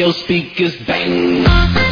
Your speakers bang.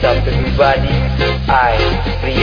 something everybody I free.